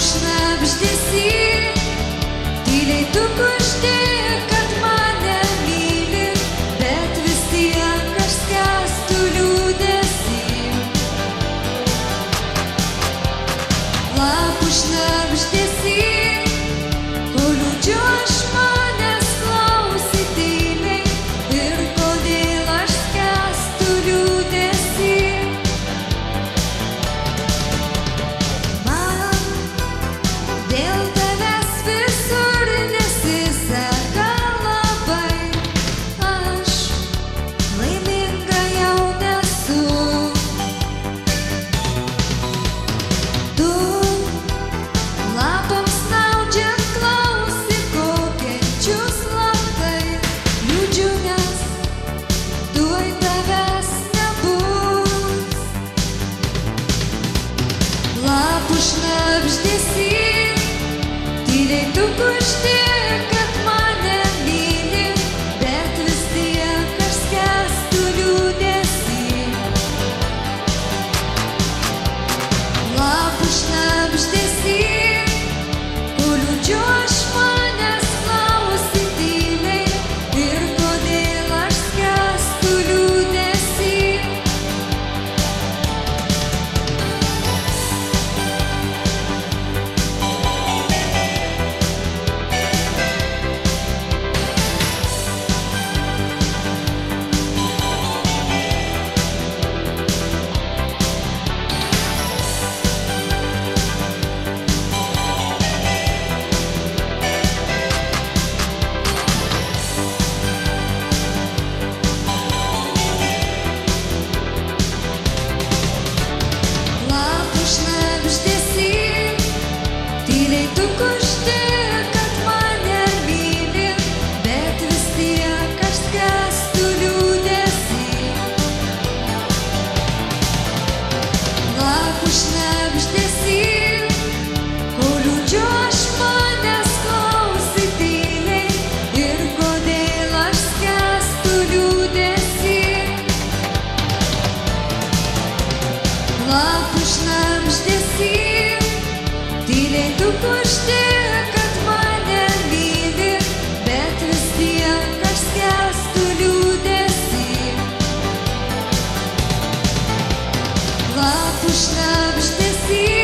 šnapždesys, tyliai tu kuždė, kad mane myli, bet vis tiek aš skęstu liūdėsi. Lapų šnapždesys. šnapždėsi, tyliai tu kušti, kad mane myli, bet vis tiek aš skęstu liūdėsi. Lapų šnapždėsi. laukų šnapždėsi, tyliai tu pušti, kad mane myli, bet vis tiek aš skęstu liūdėsi. Laukų šnapždėsi.